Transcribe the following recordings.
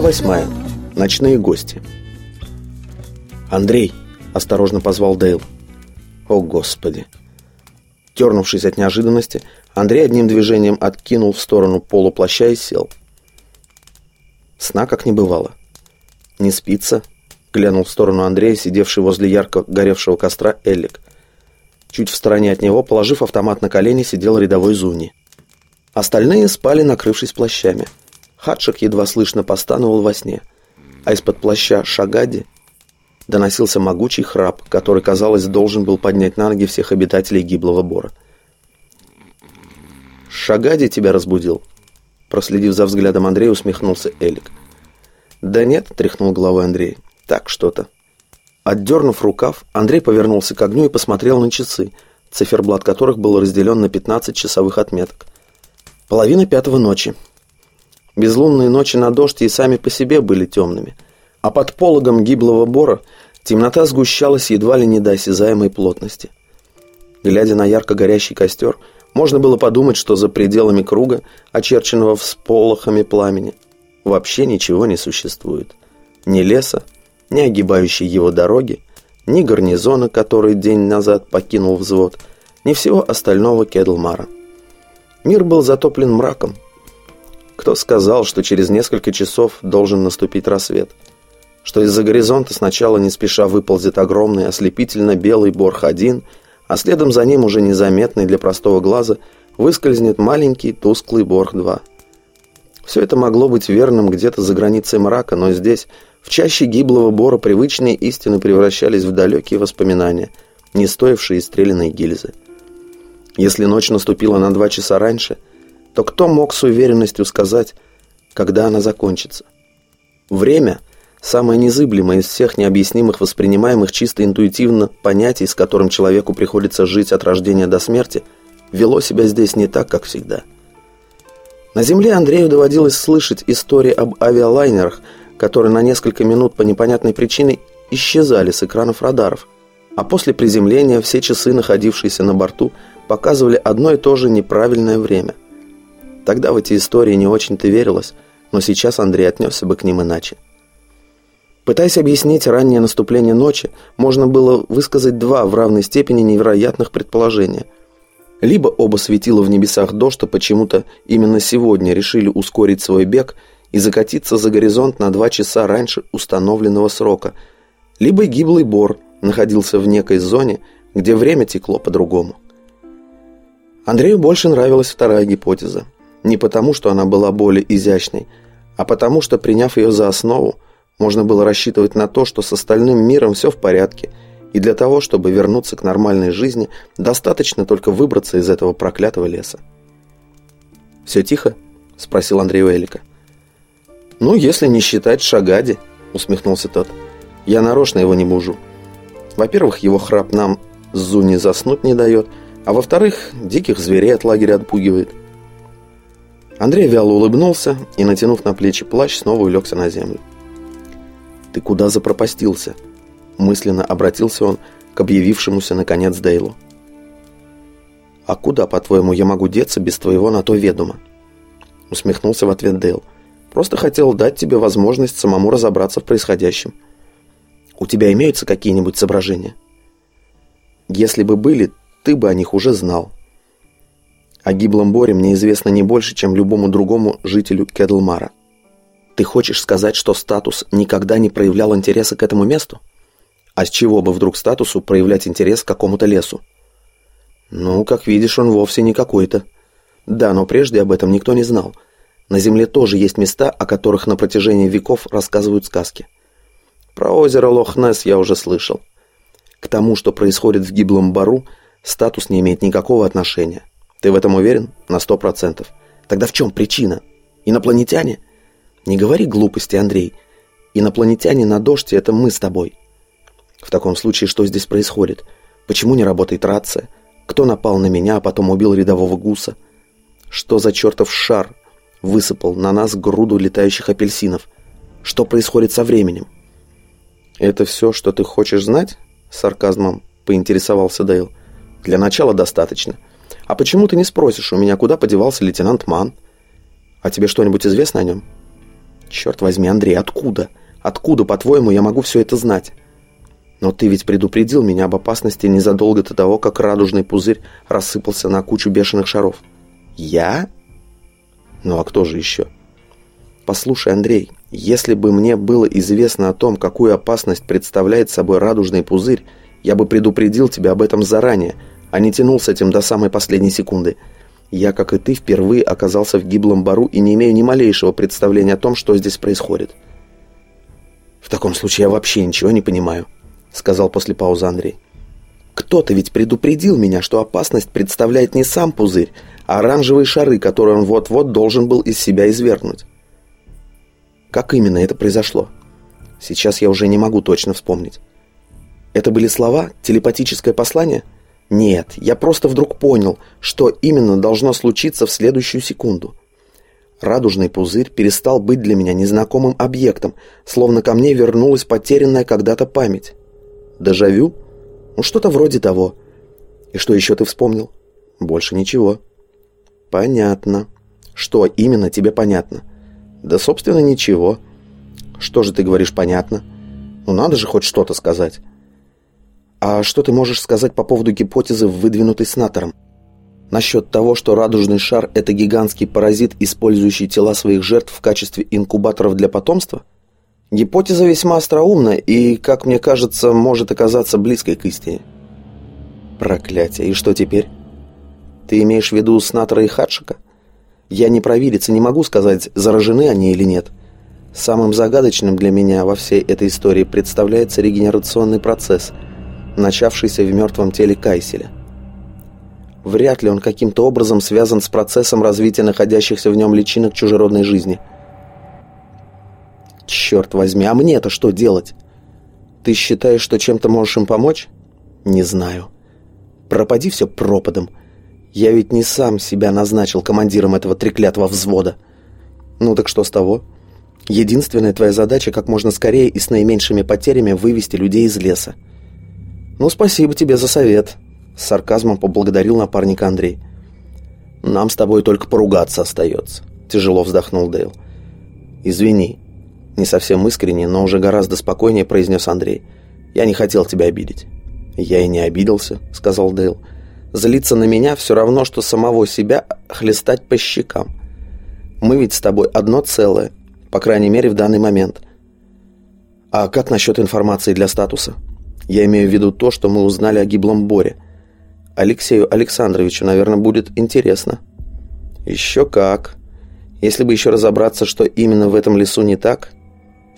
Восьмая. Ночные гости. «Андрей!» – осторожно позвал Дейл. «О, Господи!» Тернувшись от неожиданности, Андрей одним движением откинул в сторону полуплаща и сел. Сна как не бывало. «Не спится?» – глянул в сторону Андрея, сидевший возле ярко горевшего костра Эллик. Чуть в стороне от него, положив автомат на колени, сидел рядовой Зуни. Остальные спали, накрывшись плащами. Хадшик едва слышно постановал во сне, а из-под плаща Шагади доносился могучий храп, который, казалось, должен был поднять на ноги всех обитателей гиблого бора. «Шагади тебя разбудил?» Проследив за взглядом Андрея, усмехнулся Элик. «Да нет», — тряхнул головой Андрей, — «так что-то». Отдернув рукав, Андрей повернулся к огню и посмотрел на часы, циферблат которых был разделен на 15 часовых отметок. Половина пятого ночи. Безлунные ночи на дождь и сами по себе были темными, а под пологом гиблого бора темнота сгущалась едва ли не до осязаемой плотности. Глядя на ярко горящий костер, можно было подумать, что за пределами круга, очерченного всполохами пламени, вообще ничего не существует. Ни леса, ни огибающей его дороги, ни гарнизона, который день назад покинул взвод, ни всего остального Кедлмара. Мир был затоплен мраком. Кто сказал, что через несколько часов должен наступить рассвет? Что из-за горизонта сначала не спеша выползет огромный ослепительно белый Борх-1, а следом за ним уже незаметный для простого глаза выскользнет маленький тусклый Борх-2. Все это могло быть верным где-то за границей мрака, но здесь – в чаще гиблого бора привычные истины превращались в далекие воспоминания, не стоившие стрелянной гильзы. Если ночь наступила на два часа раньше, то кто мог с уверенностью сказать, когда она закончится? Время – самое незыблемое из всех необъяснимых воспринимаемых чисто интуитивно понятий, с которым человеку приходится жить от рождения до смерти, вело себя здесь не так, как всегда. На Земле Андрею доводилось слышать истории об авиалайнерах – которые на несколько минут по непонятной причине исчезали с экранов радаров, а после приземления все часы, находившиеся на борту, показывали одно и то же неправильное время. Тогда в эти истории не очень-то верилось, но сейчас Андрей отнесся бы к ним иначе. Пытаясь объяснить раннее наступление ночи, можно было высказать два в равной степени невероятных предположения. Либо оба светила в небесах дождь, почему-то именно сегодня решили ускорить свой бег – и закатиться за горизонт на два часа раньше установленного срока, либо гиблый бор находился в некой зоне, где время текло по-другому. Андрею больше нравилась вторая гипотеза. Не потому, что она была более изящной, а потому, что, приняв ее за основу, можно было рассчитывать на то, что с остальным миром все в порядке, и для того, чтобы вернуться к нормальной жизни, достаточно только выбраться из этого проклятого леса. «Все тихо?» – спросил Андрей Элика. «Ну, если не считать Шагади», — усмехнулся тот. «Я нарочно его не бужу. Во-первых, его храп нам Зуни заснуть не дает, а во-вторых, диких зверей от лагеря отпугивает». Андрей вяло улыбнулся и, натянув на плечи плащ, снова улегся на землю. «Ты куда запропастился?» Мысленно обратился он к объявившемуся наконец Дейлу. «А куда, по-твоему, я могу деться без твоего на то ведома?» Усмехнулся в ответ Дейл. Просто хотел дать тебе возможность самому разобраться в происходящем. У тебя имеются какие-нибудь соображения? Если бы были, ты бы о них уже знал. О гиблом Боре мне известно не больше, чем любому другому жителю Кедлмара. Ты хочешь сказать, что статус никогда не проявлял интереса к этому месту? А с чего бы вдруг статусу проявлять интерес к какому-то лесу? Ну, как видишь, он вовсе не какой-то. Да, но прежде об этом никто не знал – на Земле тоже есть места, о которых на протяжении веков рассказывают сказки. Про озеро Лох-Несс я уже слышал. К тому, что происходит в гиблом бару, статус не имеет никакого отношения. Ты в этом уверен? На сто процентов. Тогда в чем причина? Инопланетяне? Не говори глупости, Андрей. Инопланетяне на дождь – это мы с тобой. В таком случае, что здесь происходит? Почему не работает рация? Кто напал на меня, а потом убил рядового гуса? Что за чертов шар высыпал на нас груду летающих апельсинов. Что происходит со временем? «Это все, что ты хочешь знать?» — сарказмом поинтересовался Дейл. «Для начала достаточно. А почему ты не спросишь у меня, куда подевался лейтенант Ман? А тебе что-нибудь известно о нем?» Черт возьми, Андрей, откуда? Откуда, по-твоему, я могу все это знать? Но ты ведь предупредил меня об опасности незадолго до того, как радужный пузырь рассыпался на кучу бешеных шаров. Я? Ну а кто же еще? Послушай, Андрей, если бы мне было известно о том, какую опасность представляет собой радужный пузырь, я бы предупредил тебя об этом заранее, а не тянул с этим до самой последней секунды. Я, как и ты, впервые оказался в гиблом бару и не имею ни малейшего представления о том, что здесь происходит. В таком случае я вообще ничего не понимаю. — сказал после паузы Андрей. «Кто-то ведь предупредил меня, что опасность представляет не сам пузырь, а оранжевые шары, которые он вот-вот должен был из себя извергнуть. Как именно это произошло? Сейчас я уже не могу точно вспомнить. Это были слова? Телепатическое послание? Нет, я просто вдруг понял, что именно должно случиться в следующую секунду. Радужный пузырь перестал быть для меня незнакомым объектом, словно ко мне вернулась потерянная когда-то память. Дежавю? Ну, что-то вроде того. И что еще ты вспомнил? Больше ничего. Понятно. Что именно тебе понятно? Да, собственно, ничего. Что же ты говоришь понятно? Ну, надо же хоть что-то сказать. А что ты можешь сказать по поводу гипотезы, выдвинутой Снатором? Насчет того, что радужный шар – это гигантский паразит, использующий тела своих жертв в качестве инкубаторов для потомства? Гипотеза весьма остроумна и, как мне кажется, может оказаться близкой к истине. Проклятие. И что теперь? Ты имеешь в виду Снатора и Хадшика? Я не провидец и не могу сказать, заражены они или нет. Самым загадочным для меня во всей этой истории представляется регенерационный процесс, начавшийся в мертвом теле Кайселя. Вряд ли он каким-то образом связан с процессом развития находящихся в нем личинок чужеродной жизни – Черт возьми, а мне-то что делать? Ты считаешь, что чем-то можешь им помочь? Не знаю. Пропади все пропадом. Я ведь не сам себя назначил командиром этого треклятого взвода. Ну так что с того? Единственная твоя задача как можно скорее и с наименьшими потерями вывести людей из леса. Ну, спасибо тебе за совет. С сарказмом поблагодарил напарника Андрей. Нам с тобой только поругаться остается. Тяжело вздохнул Дейл. Извини, не совсем искренне, но уже гораздо спокойнее произнес Андрей. «Я не хотел тебя обидеть». «Я и не обиделся», — сказал Дейл. «Злиться на меня все равно, что самого себя хлестать по щекам. Мы ведь с тобой одно целое, по крайней мере, в данный момент». «А как насчет информации для статуса?» «Я имею в виду то, что мы узнали о гиблом Боре. Алексею Александровичу, наверное, будет интересно». «Еще как. Если бы еще разобраться, что именно в этом лесу не так,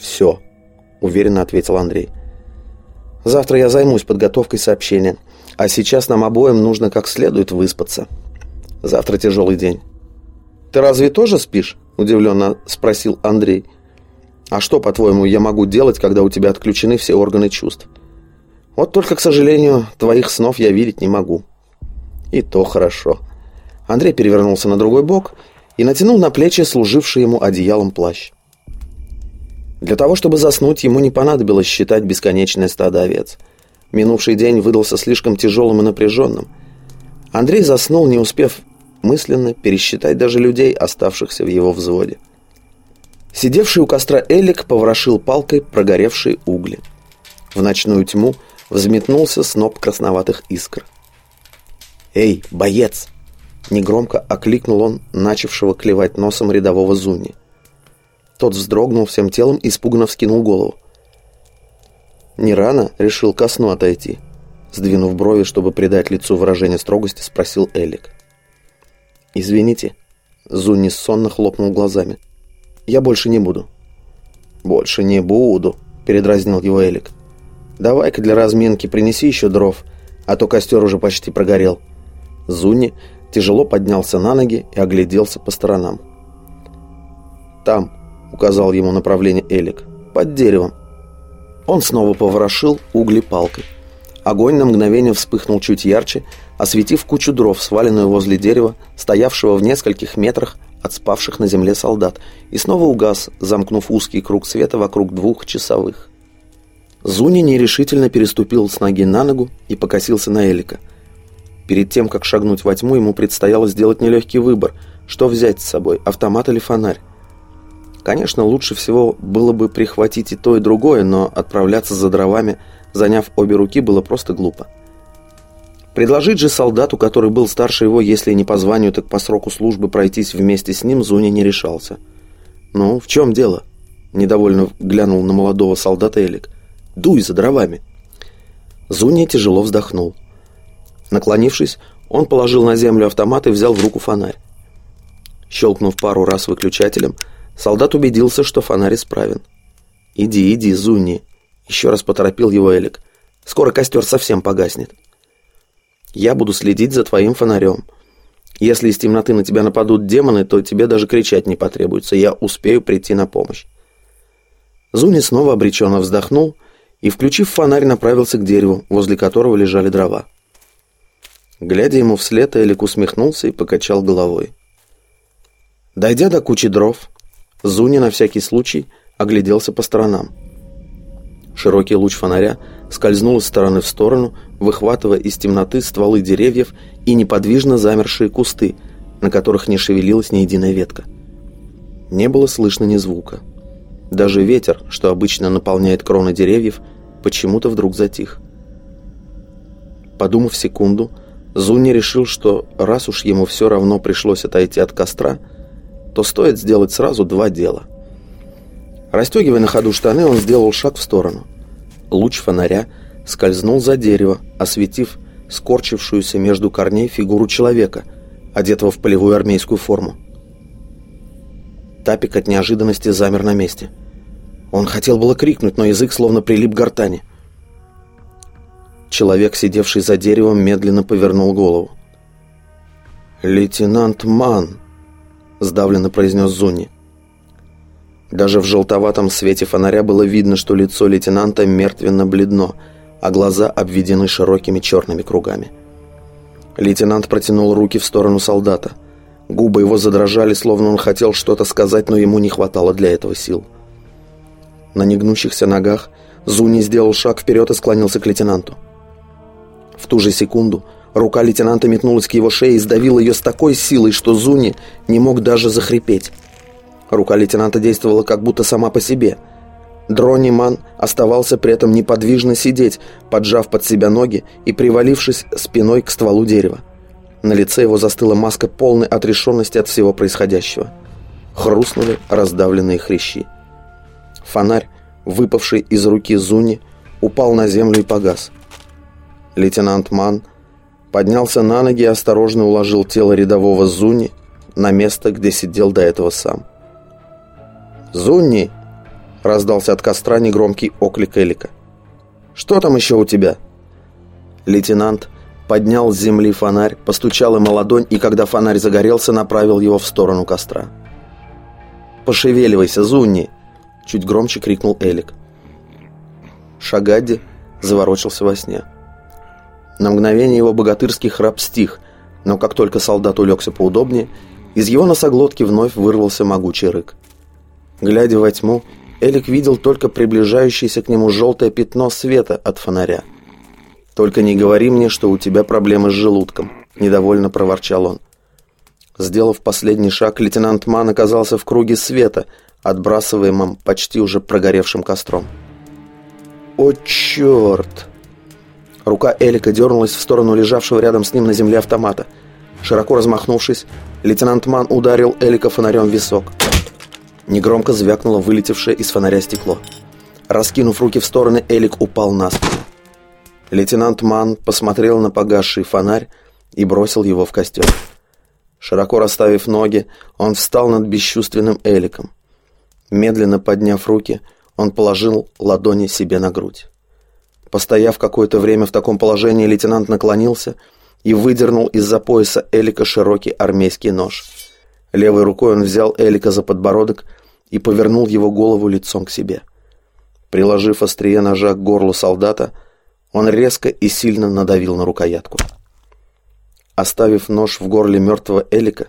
«Все», — уверенно ответил Андрей. «Завтра я займусь подготовкой сообщения, а сейчас нам обоим нужно как следует выспаться. Завтра тяжелый день». «Ты разве тоже спишь?» — удивленно спросил Андрей. «А что, по-твоему, я могу делать, когда у тебя отключены все органы чувств?» «Вот только, к сожалению, твоих снов я видеть не могу». «И то хорошо». Андрей перевернулся на другой бок и натянул на плечи служивший ему одеялом плащ. Для того, чтобы заснуть, ему не понадобилось считать бесконечное стадо овец. Минувший день выдался слишком тяжелым и напряженным. Андрей заснул, не успев мысленно пересчитать даже людей, оставшихся в его взводе. Сидевший у костра Элик поворошил палкой прогоревшие угли. В ночную тьму взметнулся сноп красноватых искр. «Эй, боец!» Негромко окликнул он начавшего клевать носом рядового Зуни. Тот вздрогнул всем телом и испуганно вскинул голову. «Не рано?» — решил ко сну отойти. Сдвинув брови, чтобы придать лицу выражение строгости, спросил Элик. «Извините». Зунни сонно хлопнул глазами. «Я больше не буду». «Больше не буду», — передразнил его Элик. «Давай-ка для разминки принеси еще дров, а то костер уже почти прогорел». Зунни тяжело поднялся на ноги и огляделся по сторонам. «Там», — указал ему направление Элик. «Под деревом». Он снова поворошил угли палкой. Огонь на мгновение вспыхнул чуть ярче, осветив кучу дров, сваленную возле дерева, стоявшего в нескольких метрах от спавших на земле солдат, и снова угас, замкнув узкий круг света вокруг двух часовых. Зуни нерешительно переступил с ноги на ногу и покосился на Элика. Перед тем, как шагнуть во тьму, ему предстояло сделать нелегкий выбор, что взять с собой, автомат или фонарь. Конечно, лучше всего было бы прихватить и то, и другое, но отправляться за дровами, заняв обе руки, было просто глупо. Предложить же солдату, который был старше его, если не по званию, так по сроку службы пройтись вместе с ним, Зуни не решался. «Ну, в чем дело?» – недовольно глянул на молодого солдата Элик. «Дуй за дровами!» Зуни тяжело вздохнул. Наклонившись, он положил на землю автомат и взял в руку фонарь. Щелкнув пару раз выключателем, солдат убедился, что фонарь исправен. «Иди, иди, Зуни!» – еще раз поторопил его Элик. «Скоро костер совсем погаснет». Я буду следить за твоим фонарем. Если из темноты на тебя нападут демоны, то тебе даже кричать не потребуется. Я успею прийти на помощь. Зуни снова обреченно вздохнул и, включив фонарь, направился к дереву, возле которого лежали дрова. Глядя ему вслед, Элик усмехнулся и покачал головой. Дойдя до кучи дров, Зуни на всякий случай огляделся по сторонам. Широкий луч фонаря скользнул из стороны в сторону, выхватывая из темноты стволы деревьев и неподвижно замершие кусты, на которых не шевелилась ни единая ветка. Не было слышно ни звука. Даже ветер, что обычно наполняет кроны деревьев, почему-то вдруг затих. Подумав секунду, Зунни решил, что раз уж ему все равно пришлось отойти от костра, то стоит сделать сразу два дела. Растегивая на ходу штаны, он сделал шаг в сторону. Луч фонаря скользнул за дерево, осветив скорчившуюся между корней фигуру человека, одетого в полевую армейскую форму. Тапик от неожиданности замер на месте. Он хотел было крикнуть, но язык словно прилип к гортани. Человек, сидевший за деревом, медленно повернул голову. «Лейтенант Ман», — сдавленно произнес Зунни. Даже в желтоватом свете фонаря было видно, что лицо лейтенанта мертвенно-бледно, а глаза обведены широкими черными кругами. Лейтенант протянул руки в сторону солдата. Губы его задрожали, словно он хотел что-то сказать, но ему не хватало для этого сил. На негнущихся ногах Зуни сделал шаг вперед и склонился к лейтенанту. В ту же секунду рука лейтенанта метнулась к его шее и сдавила ее с такой силой, что Зуни не мог даже захрипеть. Рука лейтенанта действовала как будто сама по себе. Дрониман оставался при этом неподвижно сидеть, поджав под себя ноги и привалившись спиной к стволу дерева. На лице его застыла маска полной отрешенности от всего происходящего. Хрустнули раздавленные хрящи. Фонарь, выпавший из руки Зуни, упал на землю и погас. Лейтенант Ман поднялся на ноги и осторожно уложил тело рядового Зуни на место, где сидел до этого сам. «Зунни!» — раздался от костра негромкий оклик Элика. «Что там еще у тебя?» Лейтенант поднял с земли фонарь, постучал им о ладонь, и когда фонарь загорелся, направил его в сторону костра. «Пошевеливайся, Зунни!» — чуть громче крикнул Элик. Шагадди заворочился во сне. На мгновение его богатырский храп стих, но как только солдат улегся поудобнее, из его носоглотки вновь вырвался могучий рык. Глядя во тьму, Элик видел только приближающееся к нему желтое пятно света от фонаря. «Только не говори мне, что у тебя проблемы с желудком», — недовольно проворчал он. Сделав последний шаг, лейтенант Ман оказался в круге света, отбрасываемом почти уже прогоревшим костром. «О, черт!» Рука Элика дернулась в сторону лежавшего рядом с ним на земле автомата. Широко размахнувшись, лейтенант Ман ударил Элика фонарем в висок. Негромко звякнуло вылетевшее из фонаря стекло. Раскинув руки в стороны, Элик упал на спину. Лейтенант Ман посмотрел на погасший фонарь и бросил его в костер. Широко расставив ноги, он встал над бесчувственным Эликом. Медленно подняв руки, он положил ладони себе на грудь. Постояв какое-то время в таком положении, лейтенант наклонился и выдернул из-за пояса Элика широкий армейский нож. Левой рукой он взял Элика за подбородок и повернул его голову лицом к себе. Приложив острие ножа к горлу солдата, он резко и сильно надавил на рукоятку. Оставив нож в горле мертвого Элика,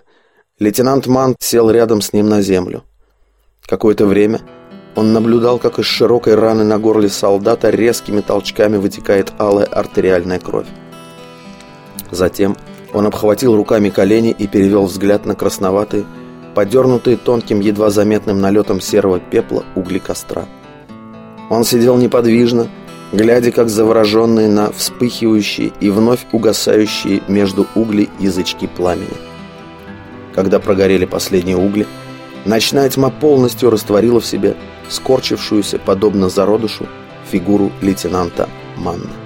лейтенант Мант сел рядом с ним на землю. Какое-то время он наблюдал, как из широкой раны на горле солдата резкими толчками вытекает алая артериальная кровь. Затем он обхватил руками колени и перевел взгляд на красноватые, подернутые тонким, едва заметным налетом серого пепла угли костра. Он сидел неподвижно, глядя как завороженный на вспыхивающие и вновь угасающие между углей язычки пламени. Когда прогорели последние угли, ночная тьма полностью растворила в себе скорчившуюся, подобно зародышу, фигуру лейтенанта Манна.